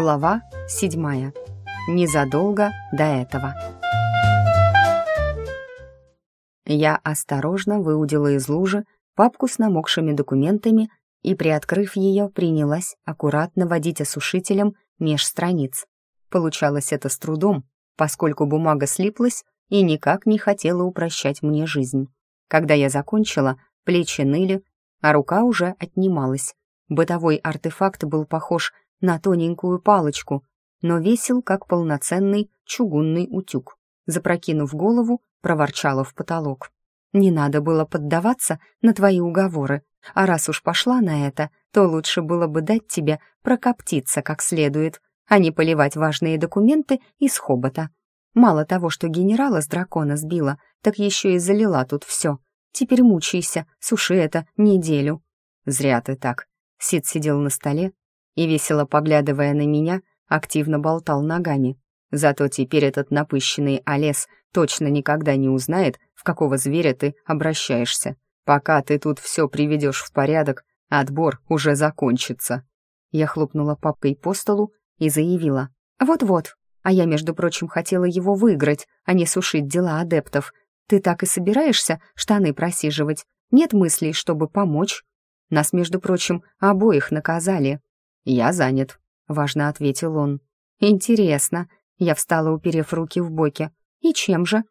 Глава седьмая. Незадолго до этого. Я осторожно выудила из лужи папку с намокшими документами и, приоткрыв ее, принялась аккуратно водить осушителем меж страниц. Получалось это с трудом, поскольку бумага слиплась и никак не хотела упрощать мне жизнь. Когда я закончила, плечи ныли, а рука уже отнималась. Бытовой артефакт был похож на тоненькую палочку, но весил, как полноценный чугунный утюг. Запрокинув голову, проворчала в потолок. «Не надо было поддаваться на твои уговоры, а раз уж пошла на это, то лучше было бы дать тебе прокоптиться как следует, а не поливать важные документы из хобота. Мало того, что генерала с дракона сбила, так еще и залила тут все. Теперь мучайся, суши это неделю». «Зря ты так». Сид сидел на столе, и, весело поглядывая на меня, активно болтал ногами. Зато теперь этот напыщенный Олес точно никогда не узнает, в какого зверя ты обращаешься. Пока ты тут все приведешь в порядок, отбор уже закончится. Я хлопнула папкой по столу и заявила. «Вот-вот, а я, между прочим, хотела его выиграть, а не сушить дела адептов. Ты так и собираешься штаны просиживать? Нет мыслей, чтобы помочь? Нас, между прочим, обоих наказали. «Я занят», — важно ответил он. «Интересно». Я встала, уперев руки в боки. «И чем же?»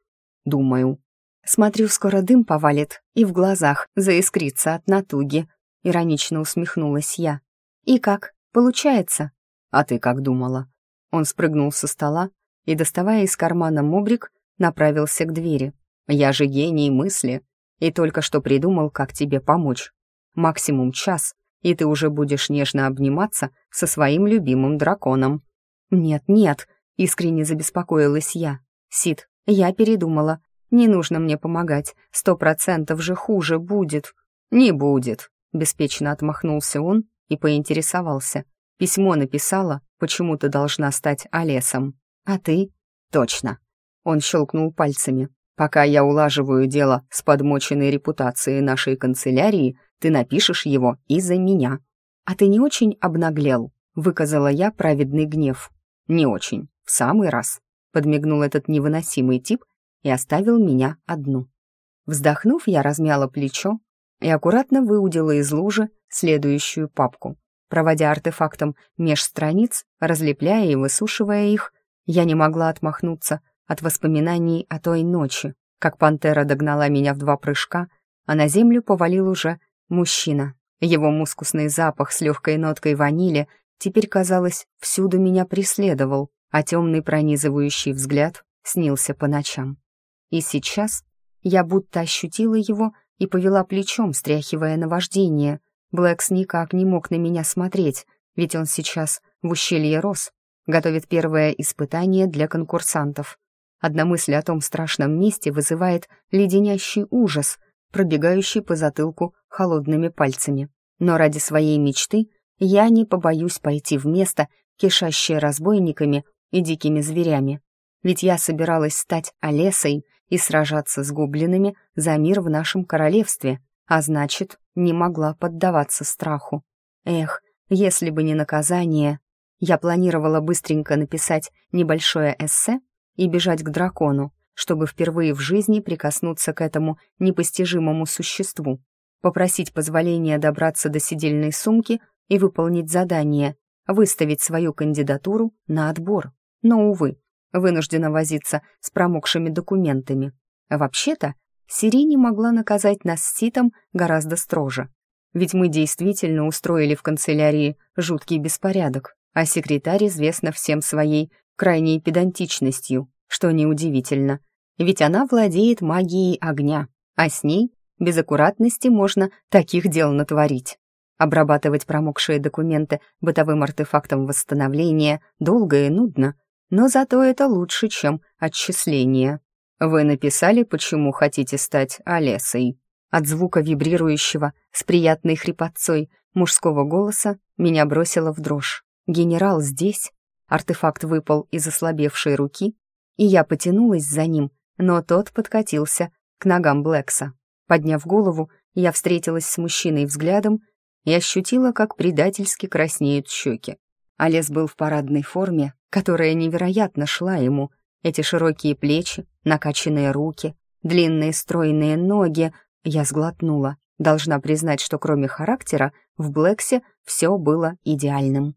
«Думаю». «Смотрю, скоро дым повалит, и в глазах заискрится от натуги», — иронично усмехнулась я. «И как? Получается?» «А ты как думала?» Он спрыгнул со стола и, доставая из кармана мобрик, направился к двери. «Я же гений мысли и только что придумал, как тебе помочь. Максимум час, и ты уже будешь нежно обниматься со своим любимым драконом». «Нет, нет», — искренне забеспокоилась я. «Сид, я передумала. Не нужно мне помогать. Сто процентов же хуже будет». «Не будет», — беспечно отмахнулся он и поинтересовался. «Письмо написала, почему ты должна стать Олесом. А ты?» «Точно». Он щелкнул пальцами. «Пока я улаживаю дело с подмоченной репутацией нашей канцелярии, ты напишешь его из-за меня. А ты не очень обнаглел, выказала я праведный гнев. Не очень, в самый раз, подмигнул этот невыносимый тип и оставил меня одну. Вздохнув, я размяла плечо и аккуратно выудила из лужи следующую папку. Проводя артефактом меж страниц, разлепляя и высушивая их, я не могла отмахнуться от воспоминаний о той ночи, как пантера догнала меня в два прыжка, а на землю повалил уже Мужчина. Его мускусный запах с легкой ноткой ванили теперь, казалось, всюду меня преследовал, а темный пронизывающий взгляд снился по ночам. И сейчас я будто ощутила его и повела плечом, стряхивая наваждение. Блэкс никак не мог на меня смотреть, ведь он сейчас в ущелье рос, готовит первое испытание для конкурсантов. Одна мысль о том страшном месте вызывает леденящий ужас — пробегающий по затылку холодными пальцами. Но ради своей мечты я не побоюсь пойти в место, кишащее разбойниками и дикими зверями. Ведь я собиралась стать Олесой и сражаться с гоблинами за мир в нашем королевстве, а значит, не могла поддаваться страху. Эх, если бы не наказание... Я планировала быстренько написать небольшое эссе и бежать к дракону, чтобы впервые в жизни прикоснуться к этому непостижимому существу, попросить позволения добраться до сидельной сумки и выполнить задание, выставить свою кандидатуру на отбор. Но, увы, вынуждена возиться с промокшими документами. Вообще-то, Сирини могла наказать нас с Ситом гораздо строже. Ведь мы действительно устроили в канцелярии жуткий беспорядок, а секретарь известна всем своей крайней педантичностью, что неудивительно ведь она владеет магией огня, а с ней без аккуратности можно таких дел натворить. Обрабатывать промокшие документы бытовым артефактом восстановления долго и нудно, но зато это лучше, чем отчисление. Вы написали, почему хотите стать Олесой. От звука вибрирующего с приятной хрипотцой мужского голоса меня бросило в дрожь. Генерал здесь? Артефакт выпал из ослабевшей руки, и я потянулась за ним, но тот подкатился к ногам Блэкса. Подняв голову, я встретилась с мужчиной взглядом и ощутила, как предательски краснеют щеки. Олес был в парадной форме, которая невероятно шла ему. Эти широкие плечи, накачанные руки, длинные стройные ноги. Я сглотнула. Должна признать, что кроме характера, в Блэксе все было идеальным.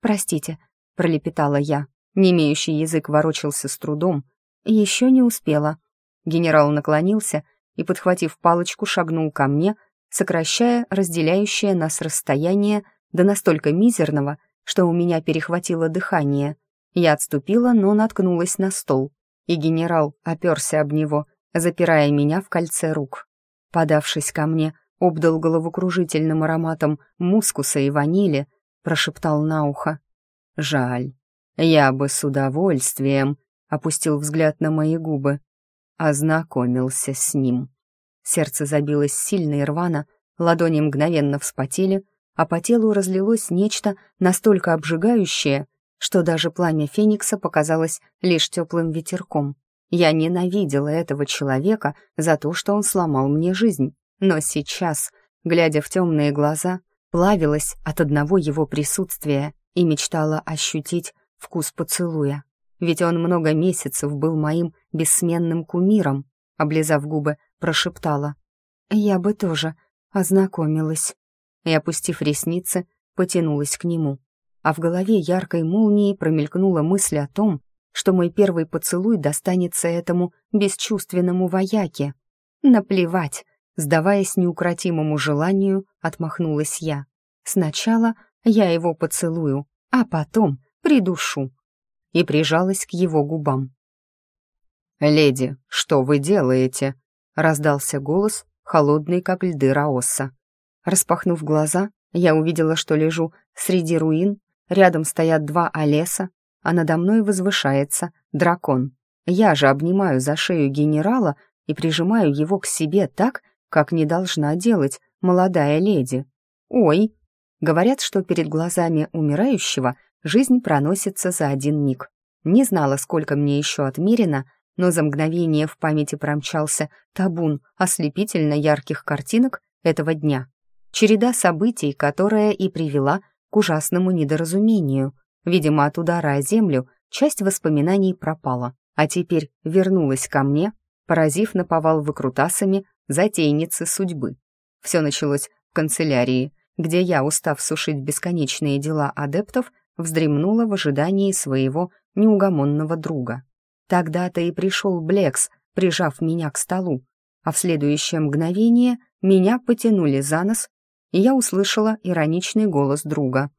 «Простите», — пролепетала я. Немеющий язык ворочался с трудом. Еще не успела. Генерал наклонился и, подхватив палочку, шагнул ко мне, сокращая разделяющее нас расстояние до настолько мизерного, что у меня перехватило дыхание. Я отступила, но наткнулась на стол, и генерал оперся об него, запирая меня в кольце рук. Подавшись ко мне, обдал головокружительным ароматом мускуса и ванили, прошептал на ухо. «Жаль. Я бы с удовольствием», — опустил взгляд на мои губы, ознакомился с ним. Сердце забилось сильно и рвано, ладони мгновенно вспотели, а по телу разлилось нечто настолько обжигающее, что даже пламя Феникса показалось лишь теплым ветерком. Я ненавидела этого человека за то, что он сломал мне жизнь, но сейчас, глядя в темные глаза, плавилась от одного его присутствия и мечтала ощутить вкус поцелуя. Ведь он много месяцев был моим бессменным кумиром, облизав губы, прошептала. «Я бы тоже ознакомилась» и, опустив ресницы, потянулась к нему. А в голове яркой молнией промелькнула мысль о том, что мой первый поцелуй достанется этому бесчувственному вояке. Наплевать, сдаваясь неукротимому желанию, отмахнулась я. Сначала я его поцелую, а потом придушу. И прижалась к его губам. «Леди, что вы делаете?» — раздался голос, холодный, как льды Раоса. Распахнув глаза, я увидела, что лежу среди руин, рядом стоят два Олеса, а надо мной возвышается дракон. Я же обнимаю за шею генерала и прижимаю его к себе так, как не должна делать молодая леди. Ой! Говорят, что перед глазами умирающего жизнь проносится за один миг. Не знала, сколько мне еще отмерено, но за мгновение в памяти промчался табун ослепительно ярких картинок этого дня. Череда событий, которая и привела к ужасному недоразумению. Видимо, от удара о землю часть воспоминаний пропала, а теперь вернулась ко мне, поразив наповал выкрутасами затейницы судьбы. Все началось в канцелярии, где я, устав сушить бесконечные дела адептов, вздремнула в ожидании своего неугомонного друга. Тогда-то и пришел Блекс, прижав меня к столу, а в следующее мгновение меня потянули за нос и я услышала ироничный голос друга.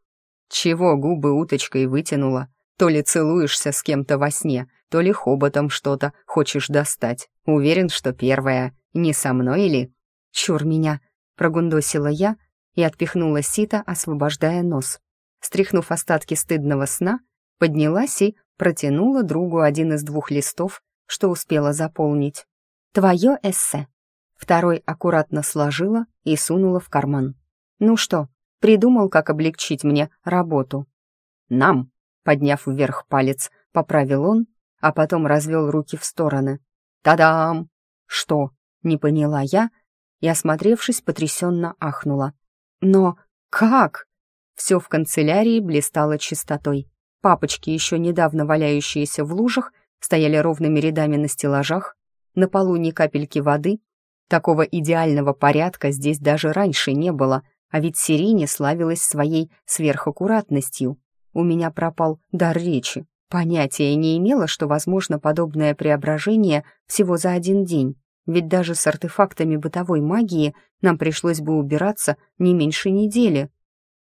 «Чего губы уточкой вытянула? То ли целуешься с кем-то во сне, то ли хоботом что-то хочешь достать. Уверен, что первое. Не со мной или...» «Чур меня!» — прогундосила я и отпихнула сито, освобождая нос. Стряхнув остатки стыдного сна, поднялась и протянула другу один из двух листов, что успела заполнить. «Твое эссе». Второй аккуратно сложила и сунула в карман. «Ну что, придумал, как облегчить мне работу?» «Нам», — подняв вверх палец, поправил он, а потом развел руки в стороны. «Та-дам!» «Что?» — не поняла я и, осмотревшись, потрясенно ахнула. «Но как?» Все в канцелярии блистало чистотой. Папочки, еще недавно валяющиеся в лужах, стояли ровными рядами на стеллажах, на полу ни капельки воды. Такого идеального порядка здесь даже раньше не было — а ведь Сирине славилась своей сверхаккуратностью. У меня пропал дар речи. Понятия не имела, что возможно подобное преображение всего за один день. Ведь даже с артефактами бытовой магии нам пришлось бы убираться не меньше недели.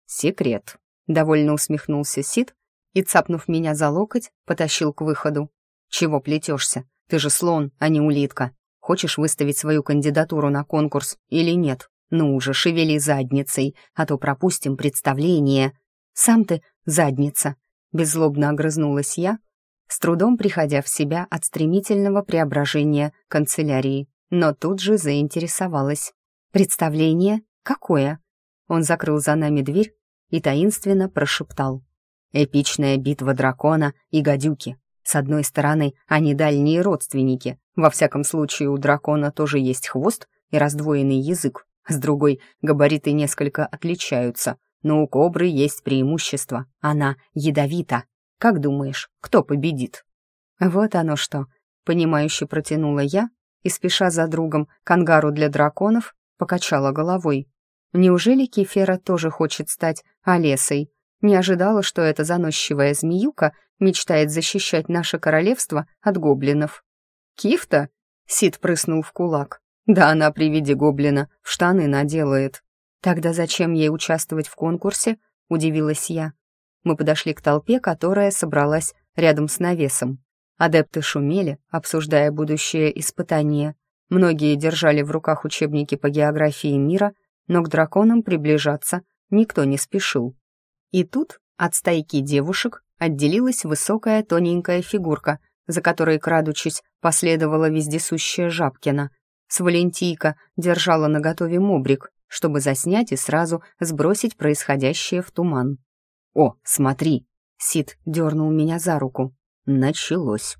«Секрет», — довольно усмехнулся Сид и, цапнув меня за локоть, потащил к выходу. «Чего плетешься? Ты же слон, а не улитка. Хочешь выставить свою кандидатуру на конкурс или нет?» «Ну уже шевели задницей, а то пропустим представление». «Сам ты задница», — беззлобно огрызнулась я, с трудом приходя в себя от стремительного преображения канцелярии, но тут же заинтересовалась. «Представление? Какое?» Он закрыл за нами дверь и таинственно прошептал. «Эпичная битва дракона и гадюки. С одной стороны, они дальние родственники. Во всяком случае, у дракона тоже есть хвост и раздвоенный язык. С другой, габариты несколько отличаются, но у кобры есть преимущество. Она ядовита. Как думаешь, кто победит?» «Вот оно что!» — понимающе протянула я и, спеша за другом к ангару для драконов, покачала головой. «Неужели Кефера тоже хочет стать Олесой? Не ожидала, что эта заносчивая змеюка мечтает защищать наше королевство от гоблинов». «Кифта?» — Сид прыснул в кулак. «Да она при виде гоблина в штаны наделает». «Тогда зачем ей участвовать в конкурсе?» — удивилась я. Мы подошли к толпе, которая собралась рядом с навесом. Адепты шумели, обсуждая будущее испытание. Многие держали в руках учебники по географии мира, но к драконам приближаться никто не спешил. И тут от стайки девушек отделилась высокая тоненькая фигурка, за которой, крадучись, последовала вездесущая Жабкина. С Валентийка держала наготове мобрик, чтобы заснять и сразу сбросить происходящее в туман. «О, смотри!» — Сид дернул меня за руку. Началось.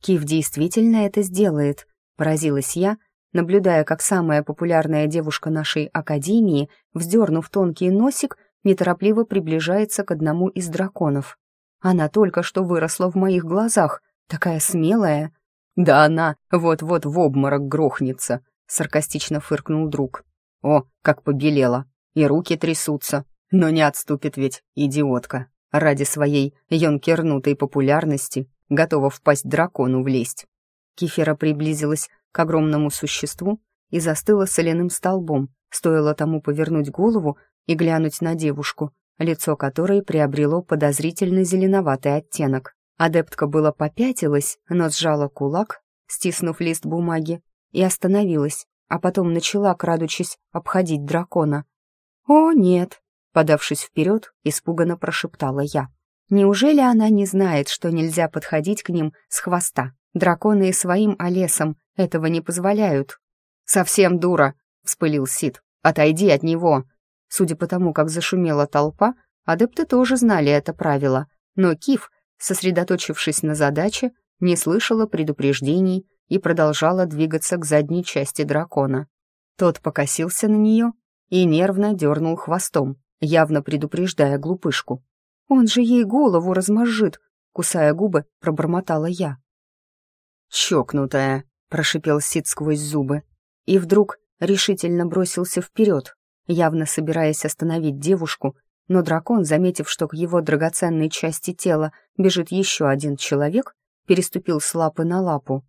Кив действительно это сделает, поразилась я, наблюдая, как самая популярная девушка нашей академии, вздернув тонкий носик, неторопливо приближается к одному из драконов. Она только что выросла в моих глазах, такая смелая. Да она вот-вот в обморок грохнется, саркастично фыркнул друг. О, как побелела, и руки трясутся, но не отступит ведь, идиотка ради своей йонкернутой популярности готова впасть дракону в лесть. Кефира приблизилась к огромному существу и застыла соляным столбом, стоило тому повернуть голову и глянуть на девушку, лицо которой приобрело подозрительно зеленоватый оттенок. Адептка было попятилась, но сжала кулак, стиснув лист бумаги, и остановилась, а потом начала, крадучись, обходить дракона. «О, нет!» Подавшись вперед, испуганно прошептала я. Неужели она не знает, что нельзя подходить к ним с хвоста? Драконы и своим олесам этого не позволяют. «Совсем дура!» — вспылил Сид. «Отойди от него!» Судя по тому, как зашумела толпа, адепты тоже знали это правило, но Киф, сосредоточившись на задаче, не слышала предупреждений и продолжала двигаться к задней части дракона. Тот покосился на нее и нервно дернул хвостом, явно предупреждая глупышку. «Он же ей голову размозжит!» Кусая губы, пробормотала я. «Чокнутая!» — прошипел Сид сквозь зубы. И вдруг решительно бросился вперед, явно собираясь остановить девушку, но дракон, заметив, что к его драгоценной части тела бежит еще один человек, переступил с лапы на лапу.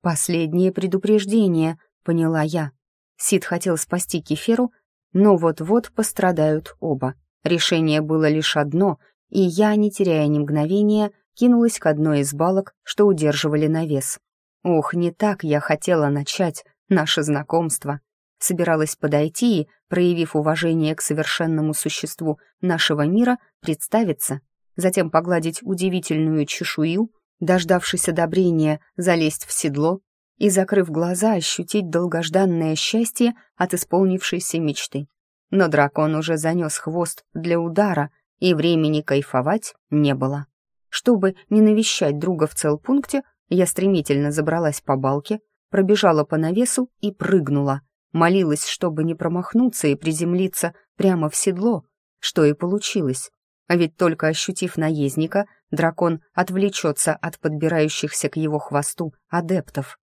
«Последнее предупреждение», — поняла я. Сид хотел спасти Кеферу, но вот-вот пострадают оба. Решение было лишь одно, и я, не теряя ни мгновения, кинулась к одной из балок, что удерживали навес. Ох, не так я хотела начать наше знакомство. Собиралась подойти и, проявив уважение к совершенному существу нашего мира, представиться, затем погладить удивительную чешую, дождавшись одобрения, залезть в седло и, закрыв глаза, ощутить долгожданное счастье от исполнившейся мечты. Но дракон уже занес хвост для удара, и времени кайфовать не было. Чтобы не навещать друга в целпункте, я стремительно забралась по балке, пробежала по навесу и прыгнула. Молилась, чтобы не промахнуться и приземлиться прямо в седло, что и получилось. А ведь только ощутив наездника, дракон отвлечется от подбирающихся к его хвосту адептов.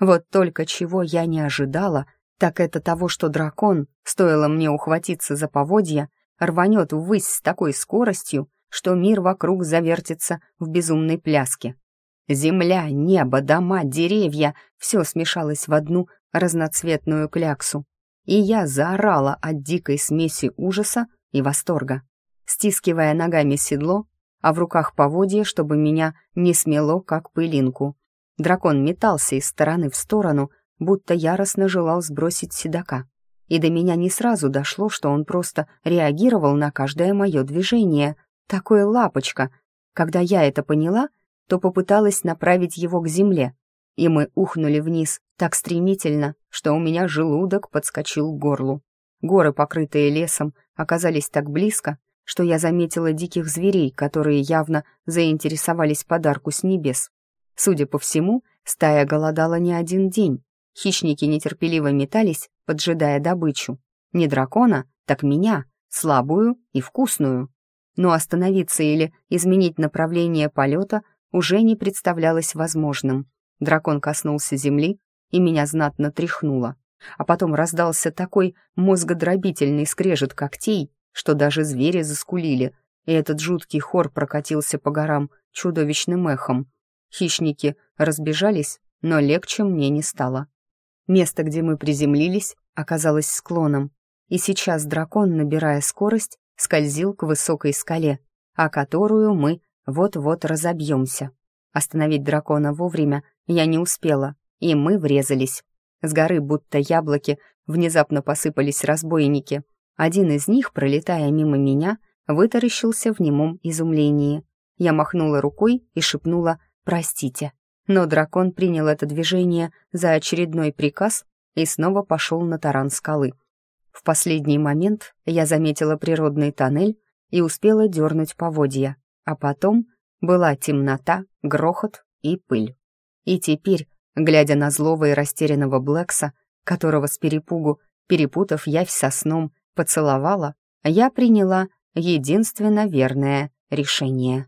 Вот только чего я не ожидала, так это того, что дракон, стоило мне ухватиться за поводья, рванет ввысь с такой скоростью, что мир вокруг завертится в безумной пляске. Земля, небо, дома, деревья — все смешалось в одну разноцветную кляксу. И я заорала от дикой смеси ужаса и восторга, стискивая ногами седло, а в руках поводья, чтобы меня не смело, как пылинку. Дракон метался из стороны в сторону, будто яростно желал сбросить седока. И до меня не сразу дошло, что он просто реагировал на каждое мое движение. Такой лапочка. Когда я это поняла, то попыталась направить его к земле. И мы ухнули вниз так стремительно, что у меня желудок подскочил к горлу. Горы, покрытые лесом, оказались так близко, что я заметила диких зверей, которые явно заинтересовались подарку с небес. Судя по всему, стая голодала не один день. Хищники нетерпеливо метались, поджидая добычу. Не дракона, так меня, слабую и вкусную. Но остановиться или изменить направление полета уже не представлялось возможным. Дракон коснулся земли, и меня знатно тряхнуло. А потом раздался такой мозгодробительный скрежет когтей, что даже звери заскулили, и этот жуткий хор прокатился по горам чудовищным эхом. Хищники разбежались, но легче мне не стало. Место, где мы приземлились, оказалось склоном, и сейчас дракон, набирая скорость, скользил к высокой скале, о которую мы вот-вот разобьемся. Остановить дракона вовремя я не успела, и мы врезались. С горы, будто яблоки, внезапно посыпались разбойники. Один из них, пролетая мимо меня, вытаращился в немом изумлении. Я махнула рукой и шепнула «Простите». Но дракон принял это движение за очередной приказ и снова пошел на таран скалы. В последний момент я заметила природный тоннель и успела дернуть поводья, а потом была темнота, грохот и пыль. И теперь, глядя на злого и растерянного Блэкса, которого с перепугу, перепутав явь со сном, поцеловала, я приняла единственно верное решение.